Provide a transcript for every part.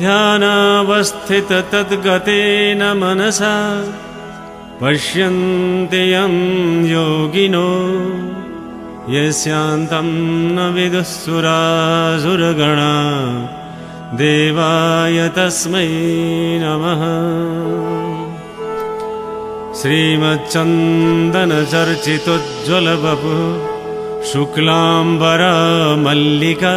ध्यानावस्थिततद्गतेन मनसा पश्यन्ति यं योगिनो यस्यान्तं न विदुःसुरासुरगणा देवाय तस्मै नमः। श्रीमच्चन्दनचर्चितोज्ज्वलबपु शुक्लाम्बरा मल्लिका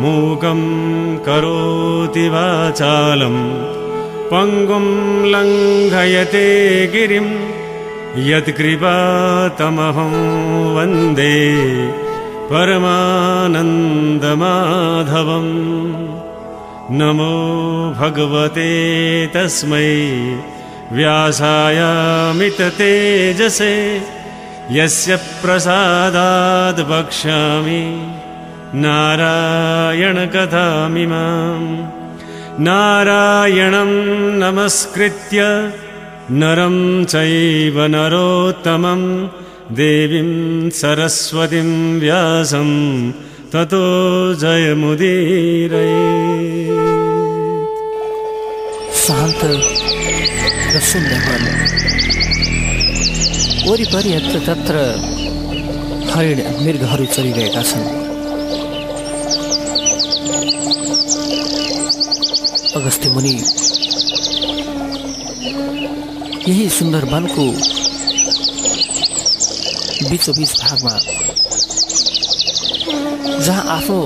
मूकं करोति वाचालं पङ्गुं लङ्घयते गिरिं यत्कृपातमहं वन्दे परमानन्दमाधवम्। नमो भगवते तस्मै व्यासायामिततेजसे यस्य प्रसादाद् वक्ष्यामि नारायणकथामिमाम् नारायणं नमस्कृत्य नरं चैव नरोत्तमं। देवीं सरस्वतीं व्यासं ततो जयमुदीरये। वन वरिपरि यत्र तत्र हरिण मृगहरू चलिरहेका छन् अगस्त्य मुनि यही सुन्दर वनको बिचोबिच भागमा जहाँ आफ्नो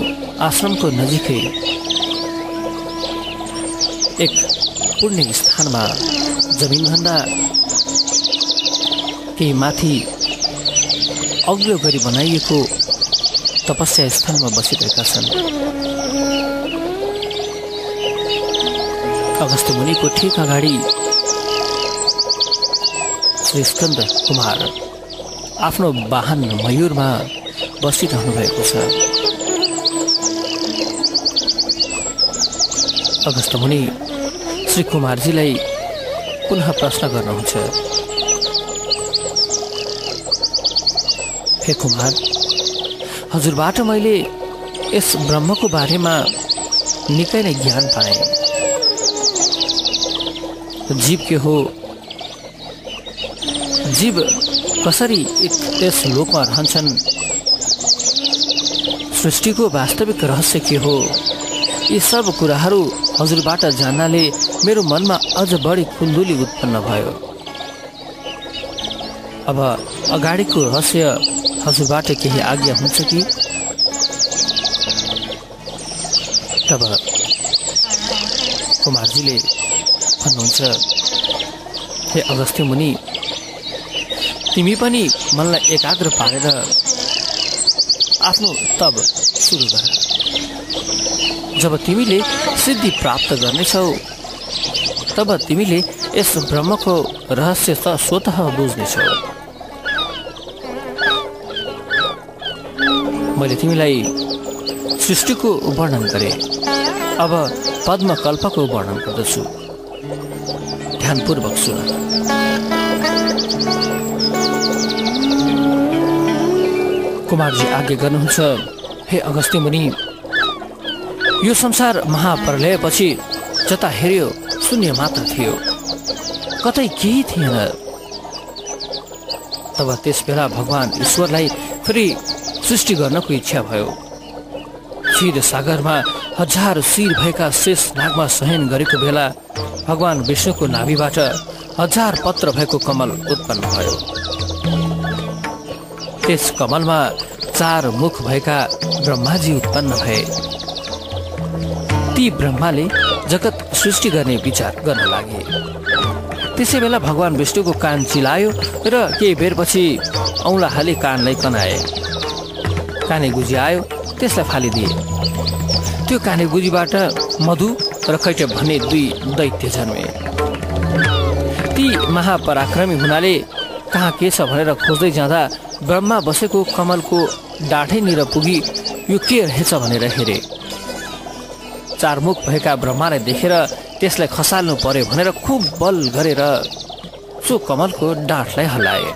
आश्रमको नजिकै एक पुण्य स्थानमा जमिनभन्दा केही माथि अग्लो गरी बनाइएको तपस्या स्थानमा बसिरहेका छन्। अगस्त मुनिको ठिक अगाडि श्री स्कन्द कुमार आफ्नो वाहन मयूरमा बसिरहनु भएको छ। अगस्त मुनि श्री कुमारजीलाई पुनः प्रश्न गर्नुहुन्छ। हे कुमार हजुरबाट मैले यस ब्रह्मको बारेमा निकै नै ज्ञान पाएँ। जीव के हो। जीव कसरी यस लोकमा रहन्छन्? सृष्टिको वास्तविक रहस्य के हो? यी सब कुराहरू हजुरबाट जान्नाले मेरो मनमा अझ बढी कुन्दुली उत्पन्न भयो। अब अगाडिको रहस्य हजुरबाट केही आज्ञा हुन्छ कि? तब कुमारजीले भन्नुहुन्छ। हे अगस्त्य मुनि तिमी पनि मनलाई एकाग्र पारेर आफ्नो तब सुरु गर। जब तिमीले सिद्धि प्राप्त गर्नेछौ तब तिमीले यस ब्रह्मको रहस्य त स्वत बुझ्नेछौ। मैले तिमीलाई सृष्टिको वर्णन गरेँ अब पद्मकल्पको वर्णन गर्दछु। ध्यानपूर्वक सुन। कुमारजी आज्ञा गर्नुहुन्छ हे अगस्त्य मुनि यो संसार महाप्रलयपछि जता हेऱ्यो शून्य मात्र थियो। कतै केही थिएन। तब त्यस बेला भगवान् ईश्वरलाई फेरि सृष्टि गर्नको इच्छा भयो। क्षीर सागरमा हजार शिर भएका शेष नागमा शयन गरेको बेला भगवान् विष्णुको नाभिबाट हजार पत्र भएको कमल उत्पन्न भयो। त्यस कमलमा चार मुख भएका ब्रह्माजी उत्पन्न भए। ती ब्रह्माले जगत सृष्टि गर्ने विचार गर्न लागे। त्यसै बेला भगवान् विष्णुको कान चिलायो र केही बेरपछि औँला कानलाई कनाए काने गुजी आयो त्यसलाई फालिदिए। त्यो काने गुजीबाट मधु र कैटब भन्ने दुई दैत्य जन्मे। ती महापराक्रमी हुनाले कहाँ के छ भनेर खोज्दै जाँदा ब्रह्मा बसेको कमलको डाँठैनिर पुगी यो के रहेछ भनेर हेरे। चारमुख भएका ब्रह्मालाई देखेर त्यसलाई खसाल्नु पर्यो भनेर खुब बल गरेर सो कमलको डाँठलाई हल्लाए।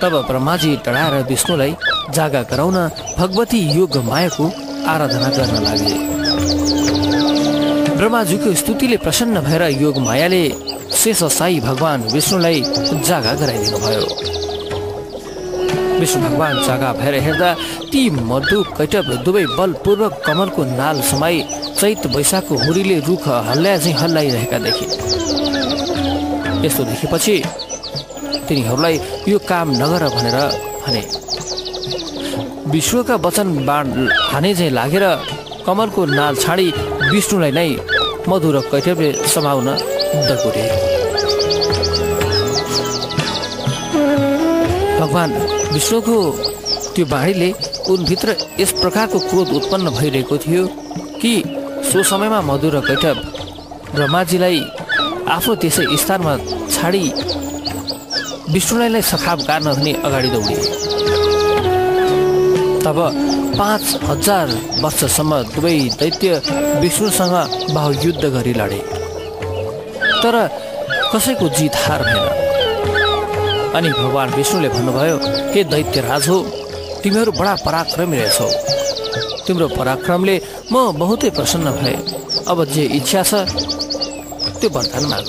तब ब्रह्माजी डढाएर विष्णुलाई जागा गराउन भगवती योग मायाको आराधना गर्न लागे। ब्रह्माजीको स्तुतिले प्रसन्न भएर योग मायाले शेष साई भगवान विष्णुलाई जागा गराइदिनु भयो विष्णु भगवान जागा भएर हेर्दा ती मधु कैटब दुवै बलपूर्वक कमलको नाल समाई चैत वैशाखको हुरीले रुख हल्ला चाहिँ हल्लाइरहेका देखे यस्तो देखेपछि तिनीहरूलाई यो काम नगर भनेर भने विष्णुका वचन बाण हाने चाहिँ लागेर कमलको नाल छाडी विष्णुलाई नै मधुर कैटवले समाउन दगुरे भगवान् विष्णुको त्यो बाणीले उनभित्र यस प्रकारको क्रोध उत्पन्न भइरहेको थियो कि सो समयमा मधुर कैटव ब्रह्माजीलाई आफ्नो त्यसै स्थानमा छाडी विष्णुलाई नै सखाप गार्न हुने अगाडि दौडे तब पाँच हजार वर्षसम्म दुवै दैत्य विष्णुसँग बाहुयुद्ध गरी लडे। तर कसैको जित हार भएन। अनि भगवान् विष्णुले भन्नुभयो हे दैत्य राज हो तिमीहरू बडा पराक्रमी रहेछौ। तिम्रो पराक्रमले म बहुतै प्रसन्न भए। अब जे इच्छा छ त्यो वरदान माग।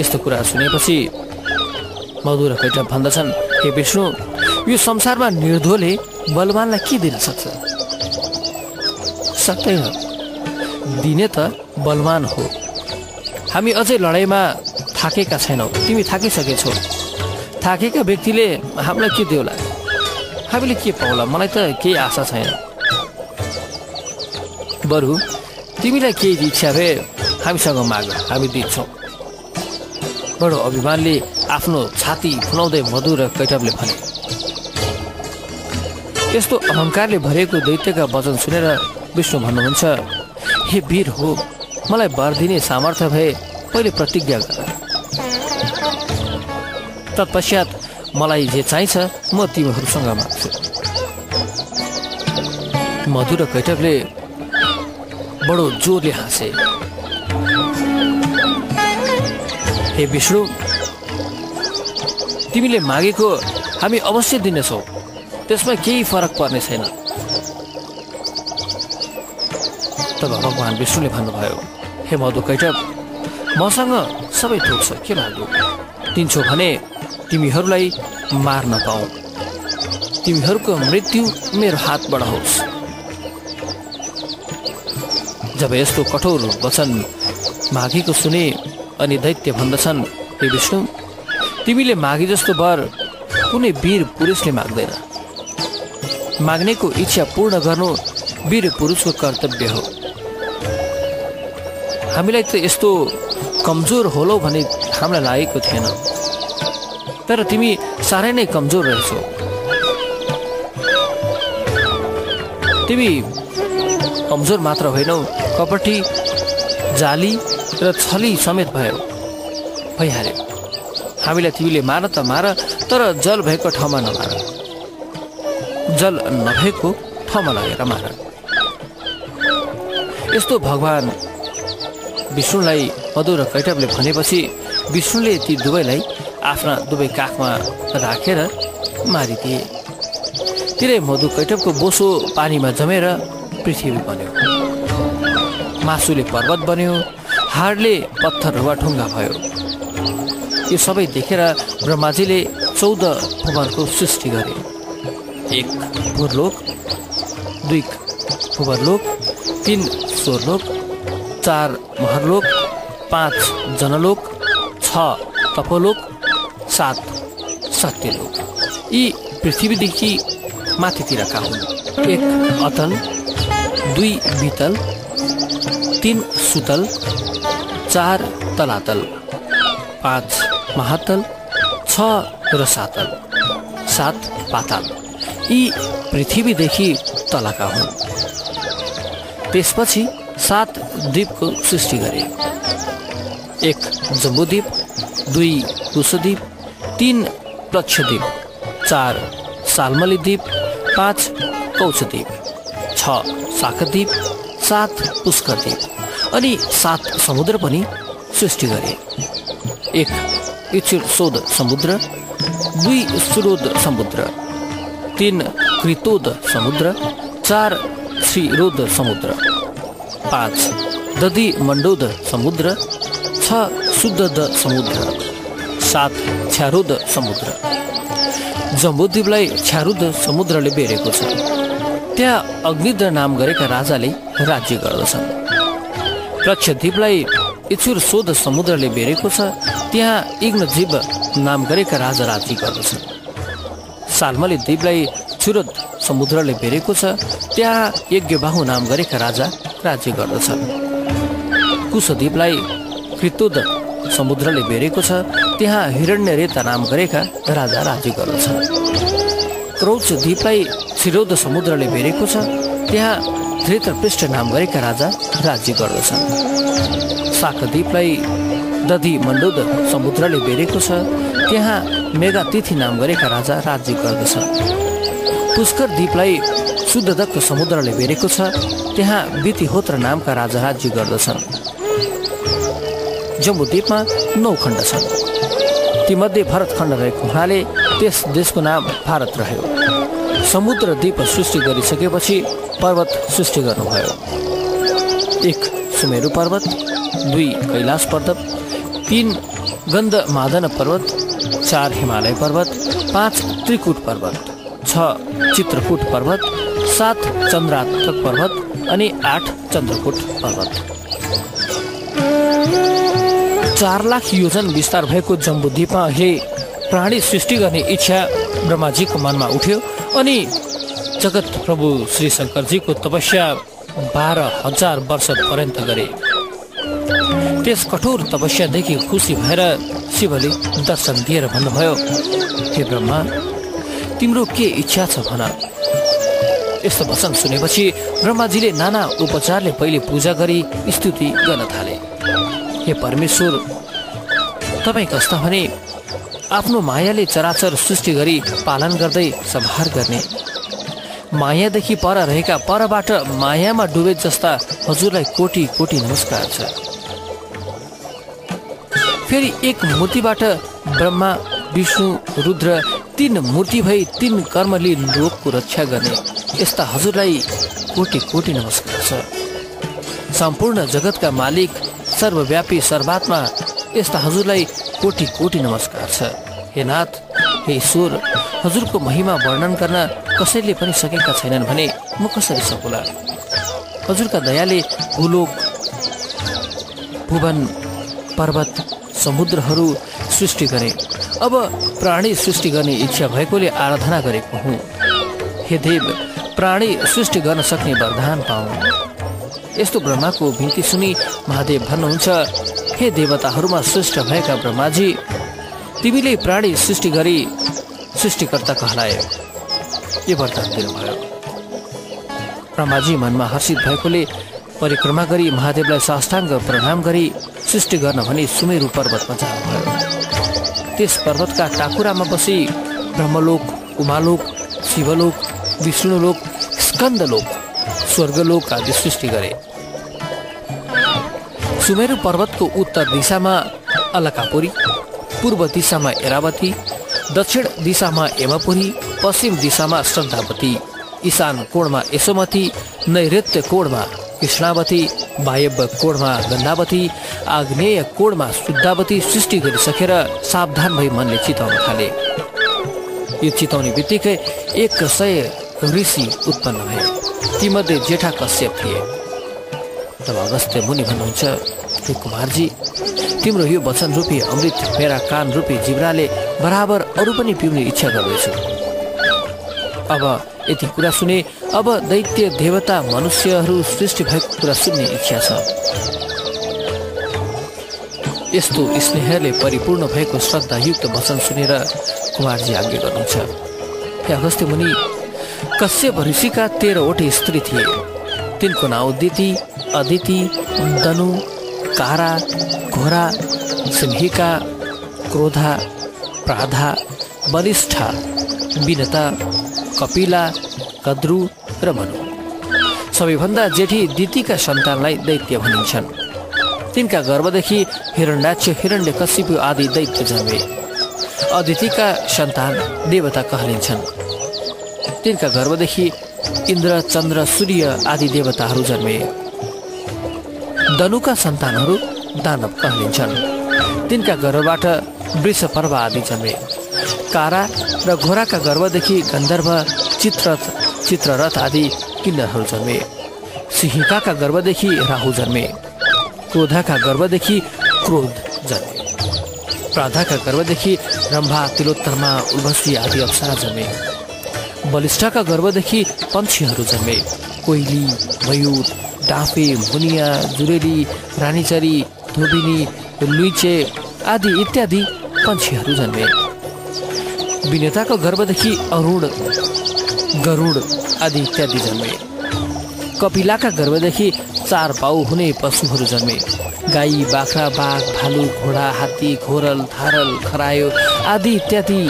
यस्तो कुरा सुनेपछि मधुर कैटब भन्दछन् हे विष्णु यो संसारमा निर्धोले बलवानलाई के दिन सक्छ? सक्दैन दिने त बलवान हो। हामी अझै लडाइँमा थाकेका छैनौँ। तिमी थाकिसकेछौ। थाकेका व्यक्तिले हामीलाई के देऊला हामीले के पाउला? मलाई त केही आशा छैन। बरु तिमीलाई केही इच्छा भए हामीसँग माग। हामी दिन्छौँ। बडो अभिमानले आफ्नो छाती फुलाउँदै मधु र कैटबले भने यस्तो अहङ्कारले भरिएको दैत्यका वचन सुनेर विष्णु भन्नुहुन्छ हे वीर हो मलाई वर दिने सामर्थ्य भए पहिले प्रतिज्ञा गर। तत्पश्चात मलाई जे चाहिन्छ म तिमीहरूसँग माग्छु। मधु र कैटकले बडो जोरले हाँसे। हे विष्णु तिमीले मागेको हामी अवश्य दिनेछौ। त्यसमा केही फरक पर्ने छैन। तब भगवान् विष्णुले भन्नुभयो हे मधु कैटक मसँग सबै थोक छ के माग्नु दिन्छौ भने तिमीहरूलाई मार्न पाऊ। तिमीहरूको मृत्यु मेरो हातबाट होस्। जब यस्तो कठोर वचन मागेको सुने अनि दैत्य भन्दछन् हे विष्णु तिमीले मागे जस्तो वर कुनै वीर पुरुषले माग्दैन। माग्नेको इच्छा पूर्ण गर्नु वीर पुरुषको कर्तव्य हो। हामीलाई त यस्तो कमजोर होलो भने हामीलाई लागेको थिएन। तर तिमी साह्रै नै कमजोर रहेछौ। तिमी कमजोर मात्र होइनौ कपटी जाली र छली समेत भयो। भइहाल्यो हामीलाई तिमीले मार त मार तर जल भएको ठाउँमा नमार। जल नभएको ठाउँमा लगेर मार यस्तो भगवान् विष्णुलाई मधु र कैटवले भनेपछि विष्णुले ती दुवैलाई आफ्ना दुवै काखमा राखेर मारिदिए। तिरै मधु कैटवको बोसो पानीमा जमेर पृथ्वी बन्यो। मासुले पर्वत बन्यो हाडले पत्थर वा ढुङ्गा भयो। यो सबै देखेर ब्रह्माजीले चौध भुवनको सृष्टि गरे। एक भूरलोक दुई भुवरलोक तिन स्वरलोक चार महरलोक पाँच जनलोक छ तपोलोक सात सत्यलोक यी पृथ्वीदेखि माथितिरका हुन्? एक अतल दुई बितल तिन सुतल चार तलातल पाँच महातल छ र सातल सात पाताल। यी पृथ्वीदेखि तलका हुन्। त्यसपछि सात द्वीपको सृष्टि गरे। एक जम्बुद्वीप दुई कुशद्वीप तिन प्लक्षद्वीप चार सालमली द्वीप पाँच कौशद्वीप छ शाखद्वीप सात पुष्करद्वीप अनि सात समुद्र पनि सृष्टि गरे। एक इच्छुसोद समुद्र दुई सुरोद समुद्र तिन कृतोद समुद्र चार श्रीरोद समुद्र पाँच दधी मण्डोद समुद्र छ शुद्ध समुद्र सात छ्यारोद समुद्र। जम्बुद्वीपलाई छ्यारुद समुद्रले बेरेको छ। त्यहाँ अग्निद्र नाम गरेका राजाले राज्य गर्दछन्। लक्षद्वीपलाई इचुर सोध समुद्रले बेरेको छ। त्यहाँ इग्नजीव नाम गरेका राजा राज्य गर्दछन्। सालमली द्वीपलाई चुरद समुद्रले बेरेको छ त्यहाँ यज्ञबाहु नाम गरेका राजा राज्य गर्दछन् कुशद्वीपलाई कृतोद समुद्रले बेरेको छ त्यहाँ हिरण्य रेता नाम गरेका राजा राज्य गर्दछन् क्रौच द्वीपलाई छिरोद समुद्रले बेरेको छ त्यहाँ धृतपृष्ठ नाम गरेका राजा राज्य गर्दछन्। साकद्वीपलाई दधी मण्डोद समुद्रले बेरेको छ। त्यहाँ मेगातिथि नाम गरेका राजा राज्य गर्दछन् पुष्कर द्वीपलाई शुद्धदत्त समुद्रले बेरेको छ। त्यहाँ बितिहोत्र नामका राजा राज्य गर्दछन्। जम्बुद्वीपमा नौ खण्ड छन्। तीमध्ये भरत खण्ड रहेको हुनाले त्यस देशको नाम भारत रह्यो। समुद्र द्वीप सृष्टि गरिसकेपछि पर्वत सृष्टि गर्नुभयो। एक सुमेरु पर्वत दुई कैलाश पर्वत तिन गन्ध मादन पर्वत चार हिमालय पर्वत पाँच त्रिकुट पर्वत छ चित्रकूट पर्वत सात चन्द्रात्मक पर्वत अनि आठ चन्द्रकूट पर्वत। चार लाख योजन विस्तार भएको जम्बुद्वीपमा अहिले प्राणी सृष्टि गर्ने इच्छा ब्रह्माजीको मनमा उठ्यो अनि जगत प्रभु श्री शङ्करजीको तपस्या बाह्र हजार वर्ष पर्यन्त गरे। त्यस कठोर तपस्यादेखि खुसी भएर शिवले दर्शन दिएर भन्नुभयो हे ब्रह्मा तिम्रो के इच्छा छ भन? यस्तो वचन सुनेपछि ब्रह्माजीले नाना उपचारले पहिले पूजा गरी स्तुति गर्न थाले। हे परमेश्वर तपाईँ कस्ता भने आफ्नो मायाले चराचर सृष्टि गरी पालन गर्दै सम्हार गर्ने। मायादेखि पर रहेका परबाट मायामा डुबे जस्ता हजुरलाई कोटी कोटी नमस्कार छ। फेरि एक मूर्तिबाट ब्रह्मा विष्णु रुद्र तीन मूर्ति भई तीन कर्मले लोकको रक्षा गर्ने यस्ता हजुरलाई कोटी कोटी नमस्कार छ। सम्पूर्ण जगतका मालिक सर्वव्यापी सर्वात्मा यस्ता हजुरलाई कोटी कोटी नमस्कार छ। हे नाथ हे ईश्वर हजुरको महिमा वर्णन गर्न कसैले पनि सकेका छैनन् भने म कसरी सकुला? हजुरका दयाले भूलोक भुवन पर्वत समुद्रहरू सृष्टि गरे। अब प्राणी सृष्टि गर्ने इच्छा भएकोले आराधना गरेको हुँ। हे देव प्राणी सृष्टि गर्न सक्ने वरदान पाऊ। यस्तो ब्रह्माको बिन्ती सुनि महादेव भन्नुहुन्छ हे देवताहरूमा श्रेष्ठ भएका ब्रह्माजी तिमीले प्राणी सृष्टि गरी सृष्टिकर्ता कहलाए। यो वरदान दिनुभयो। ब्रह्माजी मनमा हर्षित भएकोले परिक्रमा गरी महादेवलाई साष्टाङ्ग प्रणाम गरी सृष्टि गर्न भनी सुमेरु पर्वतमा जानुभयो त्यस पर्वतका टाकुरामा बसी ब्रह्मलोक उमालोक शिवलोक विष्णुलोक स्कन्दलोक स्वर्गलोक आदि सृष्टि गरे। सुमेरु पर्वतको उत्तर दिशामा अलकापुरी पूर्व दिशामा एरावती दक्षिण दिशामा एमापुरी पश्चिम दिशामा श्रद्धावती ईशान कोणमा यशोमती नैऋत्य कोणमा कृष्णावती वायव्य कोणमा गन्धावती आग्नेय कोणमा शुद्धावती सृष्टि गरिसकेर सावधान भई मनले चिताउन थाले। यो चिताउने बित्तिकै एक सय ऋषि उत्पन्न भए। तीमध्ये जेठा कश्यप थिए। तब अगस्त्य मुनि भन्नुहुन्छ हे कुमारजी तिम्रो यो वचन रूपी अमृत मेरा कान रूपी जिब्राले बराबर अरू पनि पिउने इच्छा गर्दैछु। अब यति कुरा सुने अब दैत्य देवता मनुष्यहरू सृष्टि भएको कुरा सुन्ने इच्छा छ। यस्तो स्नेहले परिपूर्ण भएको श्रद्धायुक्त वचन सुनेर कुमारजी आज्ञा गर्नुहुन्छ। हे अगस्त्य मुनि कश्यप ऋषिका तेह्रवटै स्त्री थिए। तिनको नाउँ दिति अदिति दनु कारा घोरा सिंहिका क्रोधा प्राधा बलिष्ठा विनता कपिला कद्रु र मनु। सबैभन्दा जेठी दितिका सन्तानलाई दैत्य भनिन्छन्। तिनका गर्भदेखि हिरण्डाक्ष हिरण्य कश्यप आदि दैत्य जन्मे। अदितिका सन्तान देवता कहलिन्छन्। तिनका गर्भदेखि इन्द्र चन्द्र सूर्य आदि देवताहरू जन्मे। दनुका सन्तानहरू दानव कहलिन्छन्। तिनका गर्भबाट वृष पर्व आदि जन्मे। कारा र घोराका गर्भदेखि गन्धर्व चित्र चित्ररथ आदि किन्नरहरू जन्मे। सिंहिकाका गर्भदेखि राहु जन्मे। क्रोधाका गर्भदेखि क्रोध जन्मे। प्राधाका गर्भदेखि रम्भा तिलोत्तरमा उर्वशी आदि अप्सरा जन्मे। बलिष्ठका गर्भदेखि पन्छीहरू जन्मे। कोइली मयुर डाँफे मुनिया जुरेली रानीचरी धोबिनी लुइचे आदि इत्यादि पन्छीहरू जन्मे। विनेताको गर्भदेखि अरुण गरुड आदि इत्यादि जन्मे। कपिलाका गर्भदेखि चार पाउ हुने पशुहरू जन्मे। गाई बाख्रा बाघ भालु घोडा हात्ती घोरल थारल खरायो आदि इत्यादि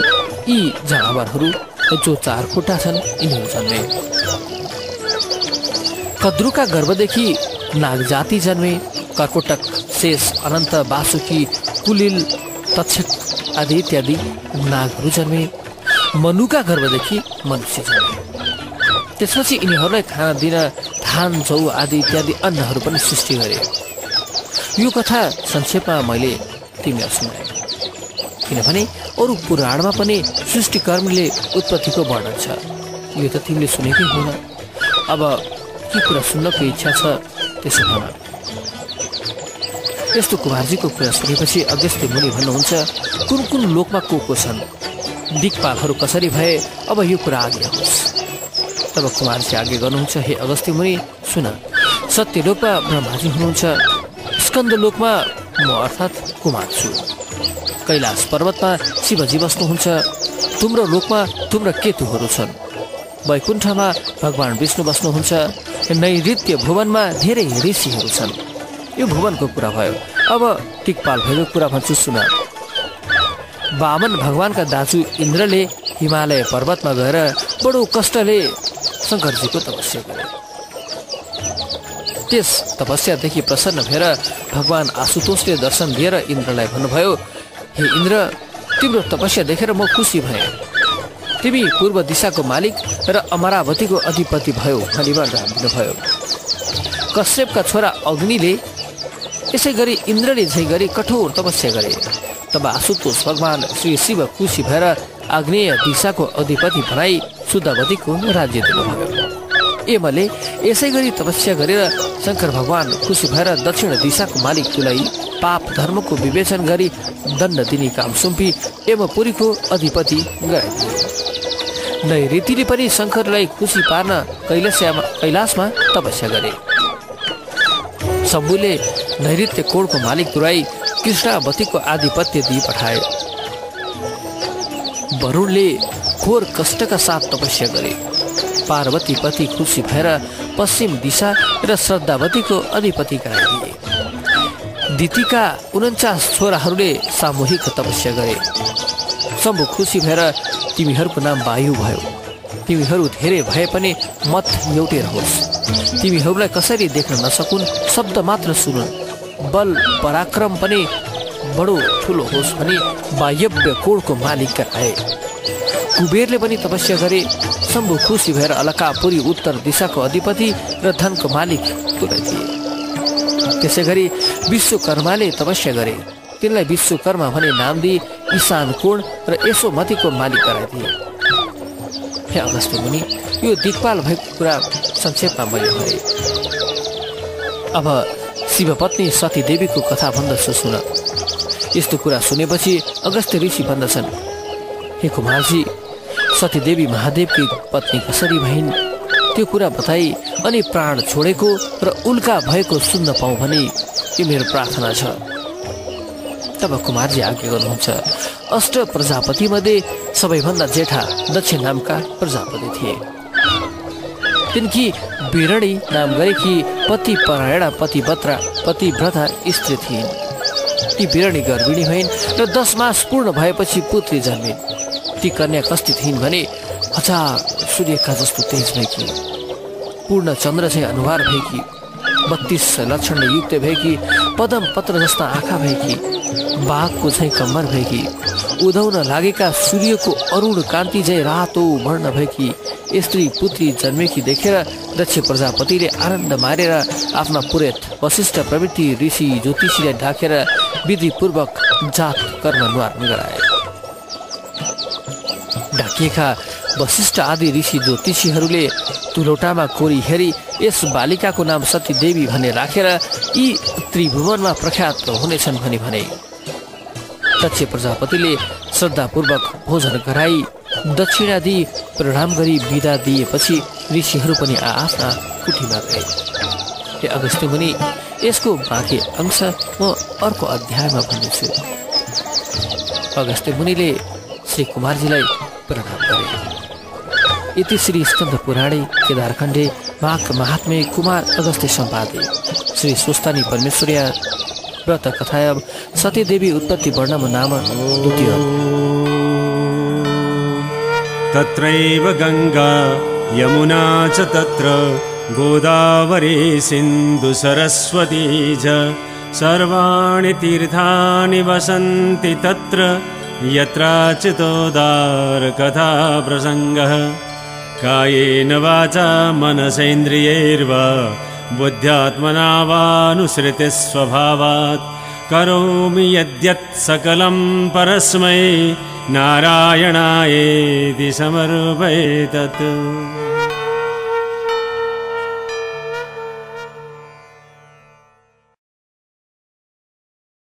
यी जनावरहरू जो चार खुट्टा छन् यिनीहरू जन्मे। कद्रुका गर्भदेखि नाग जाति जन्मे। कर्कोटक शेष अनन्त बासुकी कुलिल तक्षक आदि इत्यादि नागहरू जन्मे मनुका गर्भदेखि मनुष्य जन्मे। त्यसपछि यिनीहरूलाई खाना दिन धान जौ आदि इत्यादि अन्नहरू पनि सृष्टि गरे। यो कथा संक्षेपमा मैले तिमीलाई सुनाएँ। किनभने अरू पुराणमा पनि सृष्टिकर्मले उत्पत्तिको वर्णन छ। यो त तिमीले सुनेकै हुन। अब के कुरा सुन्नको इच्छा छ त्यसो भन। यस्तो कुमारजीको कुरा सुनेपछि अगस्त्य मुनि भन्नुहुन्छ कुन कुन लोकमा को को छन् दिक्पालहरू कसरी भए? अब यो कुरा आगे होस् तब कुमारजी आगे गर्नुहुन्छ हे अगस्त्य मुनि सुन। सत्यलोकमा ब्रह्माजी हुनुहुन्छ स्कन्द लोकमा म अर्थात् कुमार छु कैलाश पर्वतमा शिवजी बस्नुहुन्छ तुम्रो लोकमा तुम्रा केतुहरू छन्। वैकुण्ठमा भगवान् विष्णु बस्नुहुन्छ नैऋत्य भुवनमा धेरै ऋषिहरू छन्। यो भुवनको कुरा भयो। अब टिकपाल भएको कुरा भन्छु सुन। वामन भगवान्का दाजु इन्द्रले हिमालय पर्वतमा गएर बडो कष्टले शङ्करजीको तपस्या गरे। त्यस तपस्यादेखि प्रसन्न भएर भगवान् आशुतोषले दर्शन दिएर इन्द्रलाई भन्नुभयो हे इन्द्र तिम्रो तपस्या देखेर म खुसी भएँ। तिमी पूर्व दिशाको मालिक र अमरावतीको अधिपति भयो भनी वरदान दिनुभयो। कश्यपका छोरा अग्निले यसै गरी इन्द्रले झै गरी कठोर तपस्या गरे। तब आशुतोष भगवान् श्री शिव खुसी भएर आग्नेय दिशाको अधिपति बनाई शुद्धवतीको राज्य दिनुभयो एमले यसै गरी तपस्या गरेर शङ्कर भगवान् खुसी भएर दक्षिण दिशाको मालिक तुलाई पाप धर्मको विवेचन गरी दण्ड दिने काम सुम्पी एमपुरीको अधिपति गराइदिए। नै रीतिले पनि शङ्करलाई खुसी पार्न कैलाशमा कैलाशमा तपस्या गरे। शम्भुले नैऋत्य कोणको मालिक तुराई कृष्णावतीको आधिपत्य दिई पठाए। वरुणले घोर कष्टका साथ तपस्या गरे। पार्वती पति खुसी भएर पश्चिम दिशा र श्रद्धावतीको अधिपति गराइदिए दितिका उन्चास छोराहरूले सामूहिक तपस्या गरे। शम्भु खुसी भएर तिमीहरूको नाम वायु भयो। तिमीहरू धेरै भए पनि मत एउटै रहोस्। तिमीहरूलाई कसरी देख्न नसकुन्? शब्द मात्र सुनुन्। बल पराक्रम पनि बडो ठुलो होस् भने वायव्य कोणको मालिक आए। कुबेरले पनि तपस्या गरे। शम्भु खुसी भएर अलकापुरी उत्तर दिशाको अधिपति र धनको मालिक तुल्याइदिए त्यसै गरी विश्वकर्माले तपस्या गरे। तिनलाई विश्वकर्मा भने नाम दिई ईशान कोण र यसोमतीको मालिक गराइदिए। हे अगस्त मुनि यो दिक्पाल भएको कुरा संक्षेपमा मैले भने। अब शिवपत्नी सती देवीको कथा भन्दछु सुन। यस्तो कुरा सुनेपछि अगस्त्य ऋषि भन्दछन्। हे कुमारजी सतीदेवी महादेवकी पत्नी कसरी भइन्? त्यो कुरा बताई अनि प्राण छोडेको र उल्का भएको सुन्न पाऊ भने यो मेरो प्रार्थना छ। तब कुमारजी आज्ञा गर्नुहुन्छ अष्ट प्रजापति मध्ये सबैभन्दा जेठा दक्षिण नामका प्रजापति थिए। तिनकी बिरणी नाम गरेकी पति परायणा पतिव्रता पतिव्रता स्त्री थिइन्। ती बिरणी गर्भिणी भइन् र दस मास पूर्ण भएपछि पुत्री जन्मिन्। ती कन्या कस्ती थिइन् भने हजार सूर्यका जस्तो तेज भएकी पूर्ण चन्द्र चाहिँ अनुहार भएकी बत्तिस लक्षणले युक्त भएकी पदम पत्र जस्ता आँखा भएकी बाघको चाहिँ कम्मर भएकी उदाउन लागेका सूर्यको अरुण कान्ति चाहिँ रातो वर्ण भएकी स्त्री पुत्री जन्मेकी देखेर दक्ष प्रजापतिले आनन्द मारेर आफ्ना पुरेत वशिष्ठ प्रवृत्ति ऋषि ज्योतिषीलाई ढाकेर विधिपूर्वक जात कर्म नुहार गराए ढाकिएका वशिष्ठ आदि ऋषि ज्योतिषीहरूले तुलोटामा कोरी हेरी यस बालिकाको नाम सती देवी भन्ने राखेर यी त्रिभुवनमा प्रख्यात हुनेछन् भनी भने। दक्ष प्रजापतिले श्रद्धापूर्वक भोजन गराई दक्षिणादि प्रणाम गरी विदा दिएपछि ऋषिहरू पनि आफ्ना कुटीमा गए। हे अगस्त्य मुनि यसको बाँकी अंश म अर्को अध्यायमा भन्नेछु। अगस्त्य मुनिले श्री कुमारजीलाई प्रणाम गरे। इति श्री स्कन्द पुराणे केदारखण्डे माघ महात्मे कुमार अगस्त्य सम्पादे। श्री सुस्तानी परमेश्वर्या व्रत कथाय सतीदेवी उत्पत्ति वर्णम नाम द्वितीय। तत्रैव गङ्गा यमुना च तत्र गोदावरी सिन्धुसरस्वती च। सर्वाणि तीर्थानि वसन्ति तत्र यत्राचितोदारकथा प्रसङ्गः कायेन वाचा मनसेन्द्रियैर्वा बुद्ध्यात्मना वानुसृतिस्वभावात् करोमि यद्यत् सकलं परस्मै नारायणायेति समर्पयेतत्